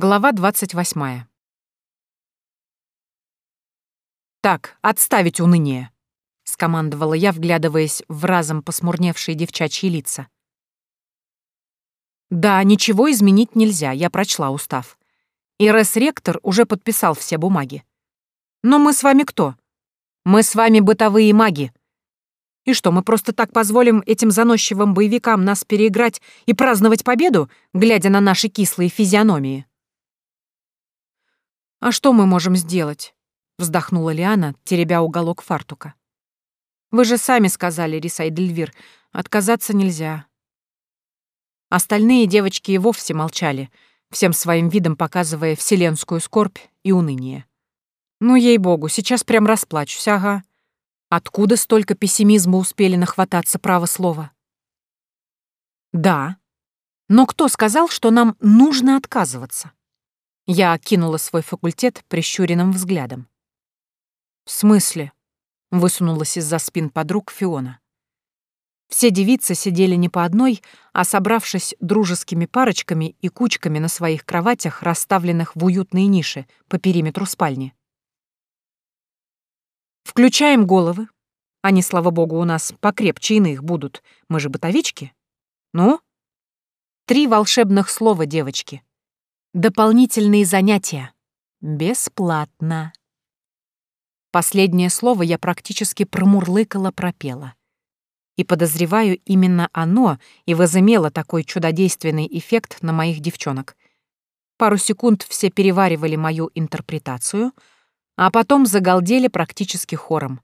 Глава 28. «Так, отставить уныние!» — скомандовала я, вглядываясь в разом посмурневшие девчачьи лица. «Да, ничего изменить нельзя, я прочла устав. И Рес-ректор уже подписал все бумаги. Но мы с вами кто? Мы с вами бытовые маги. И что, мы просто так позволим этим заносчивым боевикам нас переиграть и праздновать победу, глядя на наши кислые физиономии?» «А что мы можем сделать?» — вздохнула Лиана, теребя уголок фартука. «Вы же сами сказали, Риса Дельвир, отказаться нельзя». Остальные девочки и вовсе молчали, всем своим видом показывая вселенскую скорбь и уныние. «Ну, ей-богу, сейчас прям расплачусь, ага. Откуда столько пессимизма успели нахвататься, право слова?» «Да. Но кто сказал, что нам нужно отказываться?» Я окинула свой факультет прищуренным взглядом. «В смысле?» — высунулась из-за спин подруг Фиона. Все девицы сидели не по одной, а собравшись дружескими парочками и кучками на своих кроватях, расставленных в уютные ниши по периметру спальни. «Включаем головы. Они, слава богу, у нас покрепче иных будут. Мы же бытовички. Ну?» Три волшебных слова, девочки. Дополнительные занятия. Бесплатно. Последнее слово я практически промурлыкала-пропела. И подозреваю, именно оно и возымело такой чудодейственный эффект на моих девчонок. Пару секунд все переваривали мою интерпретацию, а потом загалдели практически хором.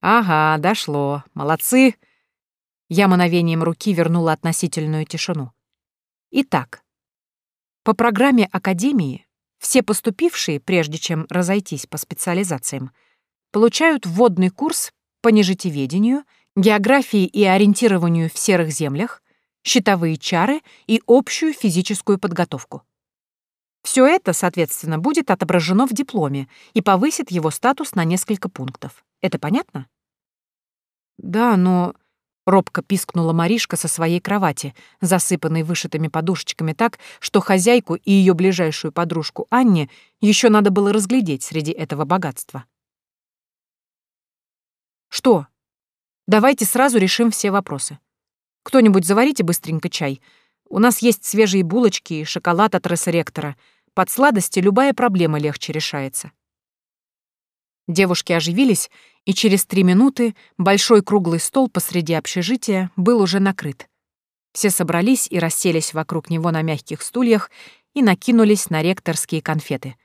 «Ага, дошло. Молодцы!» Я мановением руки вернула относительную тишину. Итак, по программе Академии все поступившие, прежде чем разойтись по специализациям, получают вводный курс по нежитеведению, географии и ориентированию в серых землях, щитовые чары и общую физическую подготовку. Все это, соответственно, будет отображено в дипломе и повысит его статус на несколько пунктов. Это понятно? Да, но Робко пискнула Маришка со своей кровати, засыпанной вышитыми подушечками так, что хозяйку и ее ближайшую подружку Анне еще надо было разглядеть среди этого богатства. «Что? Давайте сразу решим все вопросы. Кто-нибудь заварите быстренько чай. У нас есть свежие булочки и шоколад от ректора. Под сладости любая проблема легче решается». Девушки оживились, и через три минуты большой круглый стол посреди общежития был уже накрыт. Все собрались и расселись вокруг него на мягких стульях и накинулись на ректорские конфеты.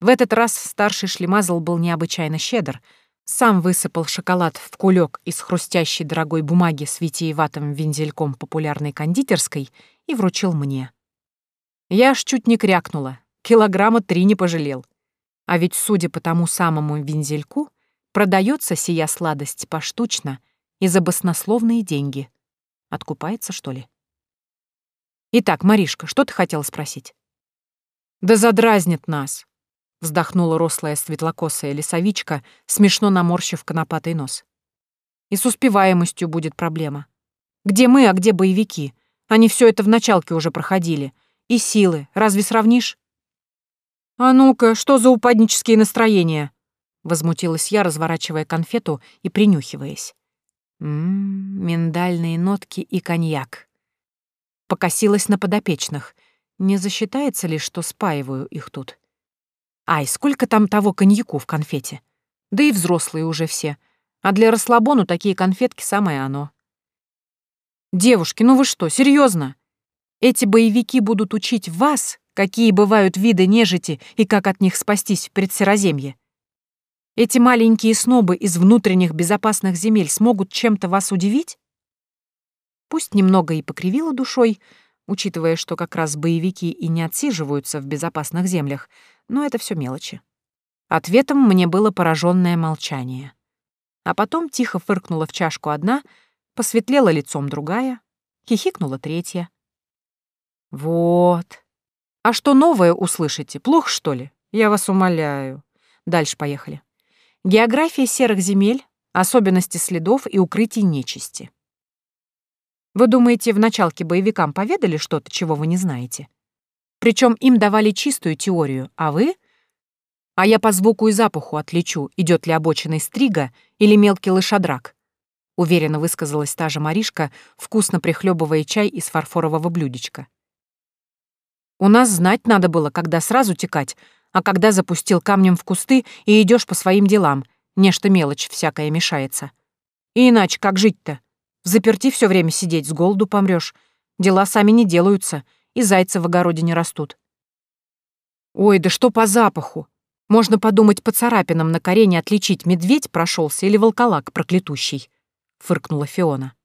В этот раз старший шлемазл был необычайно щедр, сам высыпал шоколад в кулек из хрустящей дорогой бумаги с витиеватым вензельком популярной кондитерской и вручил мне. Я аж чуть не крякнула, килограмма три не пожалел. А ведь, судя по тому самому вензельку, продается сия сладость поштучно и за баснословные деньги. Откупается, что ли? Итак, Маришка, что ты хотела спросить? Да задразнит нас, вздохнула рослая светлокосая лесовичка, смешно наморщив конопатый нос. И с успеваемостью будет проблема. Где мы, а где боевики? Они все это в началке уже проходили. И силы, разве сравнишь? «А ну-ка, что за упаднические настроения?» Возмутилась я, разворачивая конфету и принюхиваясь. Ммм, миндальные нотки и коньяк. Покосилась на подопечных. Не засчитается ли, что спаиваю их тут? Ай, сколько там того коньяку в конфете? Да и взрослые уже все. А для расслабону такие конфетки самое оно. Девушки, ну вы что, серьезно? Эти боевики будут учить вас какие бывают виды нежити и как от них спастись в предсероземье. Эти маленькие снобы из внутренних безопасных земель смогут чем-то вас удивить? Пусть немного и покривила душой, учитывая, что как раз боевики и не отсиживаются в безопасных землях, но это все мелочи. Ответом мне было пораженное молчание. А потом тихо фыркнула в чашку одна, посветлела лицом другая, хихикнула третья. Вот, а что новое услышите? Плохо, что ли? Я вас умоляю. Дальше поехали. География серых земель, особенности следов и укрытий нечисти. Вы думаете, в началке боевикам поведали что-то, чего вы не знаете? Причем им давали чистую теорию, а вы? А я по звуку и запаху отличу, идет ли обочиной стрига или мелкий лошадрак. Уверенно высказалась та же Маришка, вкусно прихлебывая чай из фарфорового блюдечка. У нас знать надо было, когда сразу текать, а когда запустил камнем в кусты и идешь по своим делам, нечто мелочь всякая мешается. И иначе как жить-то? В заперти все время сидеть, с голоду помрешь. Дела сами не делаются, и зайцы в огороде не растут. Ой, да что по запаху? Можно подумать, по царапинам на корене отличить, медведь прошелся или волколак проклятущий, — фыркнула Фиона.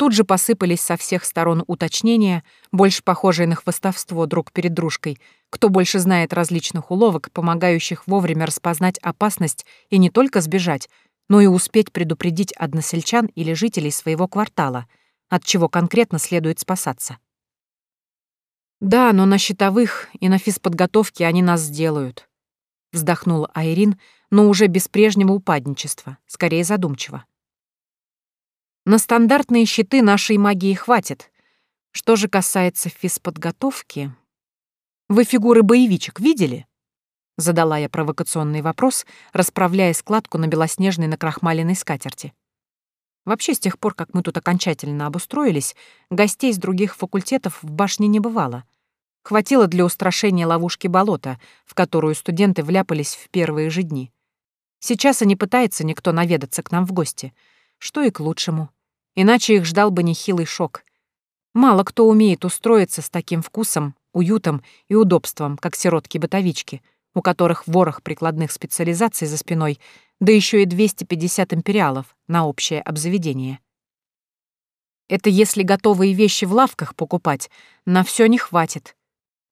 Тут же посыпались со всех сторон уточнения, больше похожие на хвостовство друг перед дружкой, кто больше знает различных уловок, помогающих вовремя распознать опасность и не только сбежать, но и успеть предупредить односельчан или жителей своего квартала, от чего конкретно следует спасаться. «Да, но на щитовых и на физподготовке они нас сделают», — вздохнула Айрин, но уже без прежнего упадничества, скорее задумчиво. На стандартные щиты нашей магии хватит. Что же касается физподготовки... Вы фигуры боевичек видели? Задала я провокационный вопрос, расправляя складку на белоснежной накрахмаленной скатерти. Вообще, с тех пор, как мы тут окончательно обустроились, гостей с других факультетов в башне не бывало. Хватило для устрашения ловушки болота, в которую студенты вляпались в первые же дни. Сейчас и не пытается никто наведаться к нам в гости — что и к лучшему. Иначе их ждал бы нехилый шок. Мало кто умеет устроиться с таким вкусом, уютом и удобством, как сиротки-бытовички, у которых ворох прикладных специализаций за спиной, да еще и 250 империалов на общее обзаведение. Это если готовые вещи в лавках покупать, на все не хватит.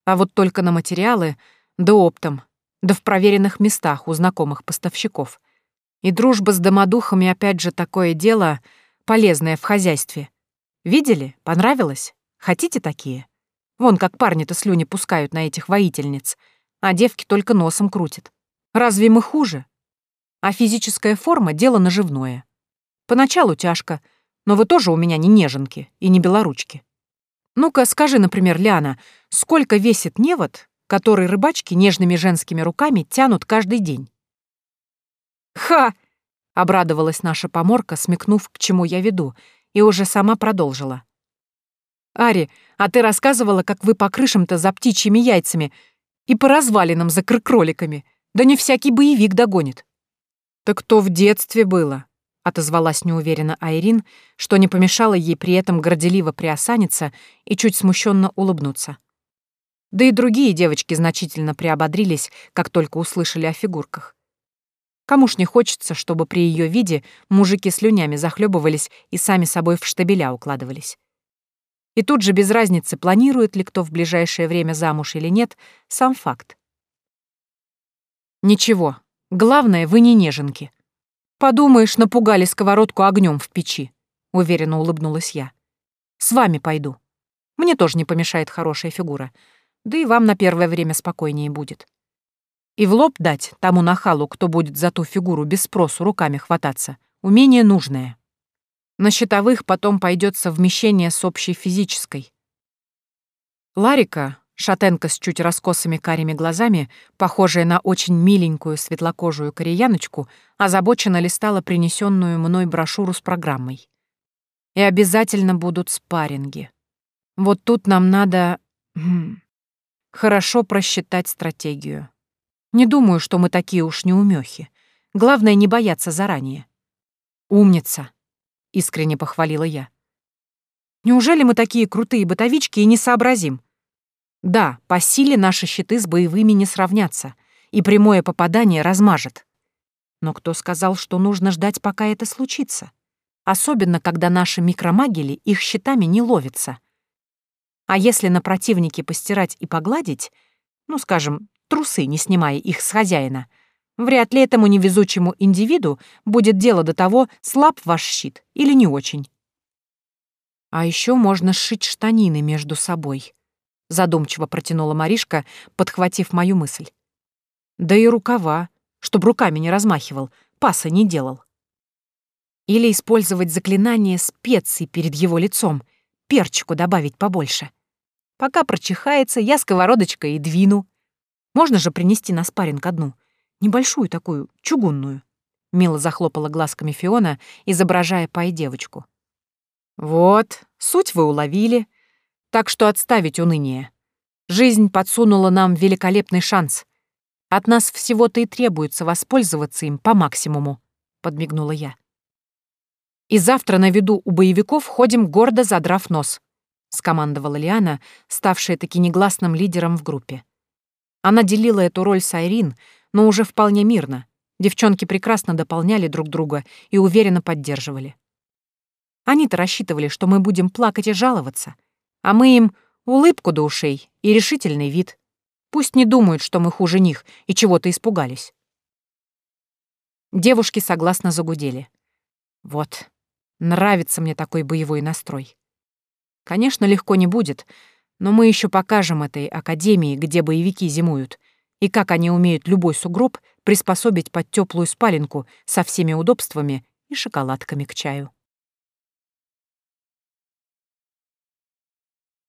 А вот только на материалы, да оптом, да в проверенных местах у знакомых поставщиков. И дружба с домодухами опять же такое дело, полезное в хозяйстве. Видели? Понравилось? Хотите такие? Вон как парни-то слюни пускают на этих воительниц, а девки только носом крутят. Разве мы хуже? А физическая форма — дело наживное. Поначалу тяжко, но вы тоже у меня не неженки и не белоручки. Ну-ка, скажи, например, Ляна, сколько весит невод, который рыбачки нежными женскими руками тянут каждый день? «Ха!» — обрадовалась наша поморка, смекнув, к чему я веду, и уже сама продолжила. «Ари, а ты рассказывала, как вы по крышам-то за птичьими яйцами и по развалинам за кроликами. Да не всякий боевик догонит». «Так то в детстве было», — отозвалась неуверенно Айрин, что не помешало ей при этом горделиво приосаниться и чуть смущенно улыбнуться. Да и другие девочки значительно приободрились, как только услышали о фигурках. Кому ж не хочется, чтобы при ее виде мужики слюнями захлебывались и сами собой в штабеля укладывались. И тут же без разницы, планирует ли кто в ближайшее время замуж или нет, сам факт. Ничего, главное, вы не неженки. Подумаешь, напугали сковородку огнем в печи, уверенно улыбнулась я. С вами пойду. Мне тоже не помешает хорошая фигура. Да и вам на первое время спокойнее будет. И в лоб дать тому нахалу, кто будет за ту фигуру без спросу руками хвататься, умение нужное. На щитовых потом пойдет совмещение с общей физической. Ларика, шатенка с чуть раскосыми карими глазами, похожая на очень миленькую светлокожую кореяночку, озабоченно листала принесенную мной брошюру с программой. И обязательно будут спарринги. Вот тут нам надо... Хм, хорошо просчитать стратегию. Не думаю, что мы такие уж неумехи. Главное, не бояться заранее. «Умница!» — искренне похвалила я. «Неужели мы такие крутые бытовички и не сообразим? Да, по силе наши щиты с боевыми не сравнятся, и прямое попадание размажет. Но кто сказал, что нужно ждать, пока это случится? Особенно, когда наши микромагели их щитами не ловятся. А если на противнике постирать и погладить, ну, скажем, трусы, не снимая их с хозяина. Вряд ли этому невезучему индивиду будет дело до того, слаб ваш щит или не очень. А еще можно сшить штанины между собой, задумчиво протянула Маришка, подхватив мою мысль. Да и рукава, чтоб руками не размахивал, паса не делал. Или использовать заклинание специй перед его лицом, перчику добавить побольше. Пока прочихается, я сковородочкой и двину. Можно же принести на спарринг одну. Небольшую такую, чугунную. Мило захлопала глазками Фиона, изображая пай-девочку. Вот, суть вы уловили. Так что отставить уныние. Жизнь подсунула нам великолепный шанс. От нас всего-то и требуется воспользоваться им по максимуму, подмигнула я. И завтра на виду у боевиков ходим гордо задрав нос. — скомандовала Лиана, ставшая таки негласным лидером в группе. Она делила эту роль с Айрин, но уже вполне мирно. Девчонки прекрасно дополняли друг друга и уверенно поддерживали. Они-то рассчитывали, что мы будем плакать и жаловаться, а мы им улыбку до ушей и решительный вид. Пусть не думают, что мы хуже них и чего-то испугались. Девушки согласно загудели. Вот, нравится мне такой боевой настрой. Конечно, легко не будет, но мы еще покажем этой академии, где боевики зимуют, и как они умеют любой сугроб приспособить под теплую спаленку со всеми удобствами и шоколадками к чаю.